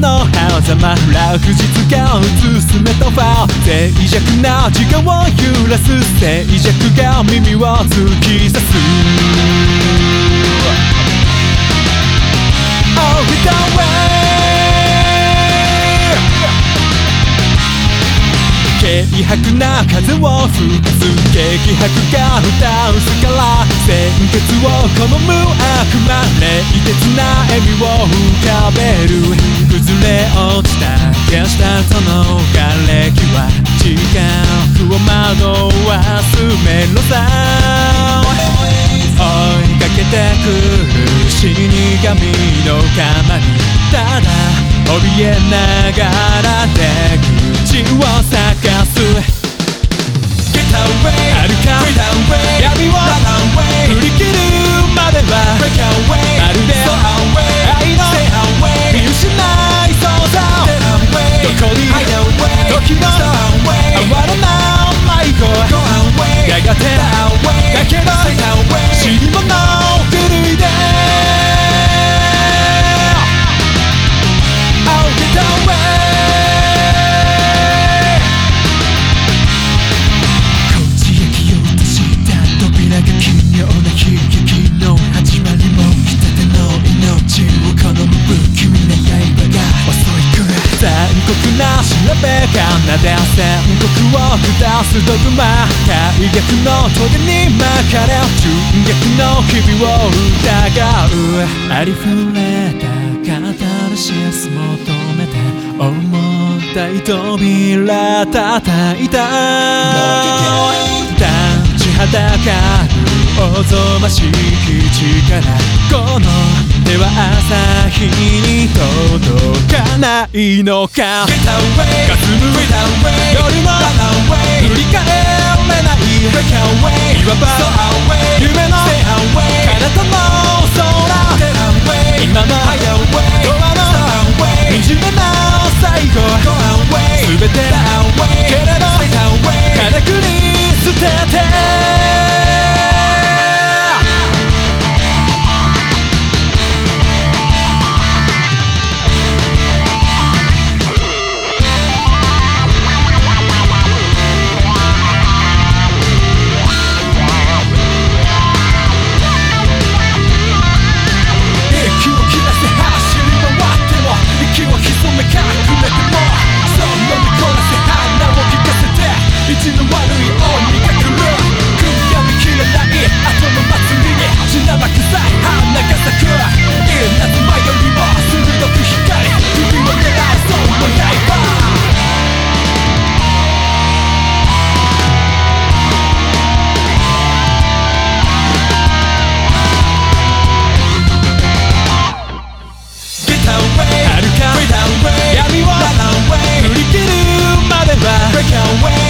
の狭間落日が映すメタファー。脆弱な時間を揺らす静寂が耳を突き刺す。Oh, 軽薄な風を吹かす激白が歌うすから鮮血を好む悪魔冷徹な笑みを浮かべる崩れ落ちた消したその瓦礫は時間を惑わすメロさ追いかけてくる死神の釜にただ怯えながら出口残酷な調べがなで宣告を下すドグマ大逆の棘に巻かれ純逆の日々を疑うありふれたカタルシス求めて重たい扉叩いた立ちはだかおぞましき力この日に届かないのか。夜振り返 Break away. 闇は振り切るまでは Break away.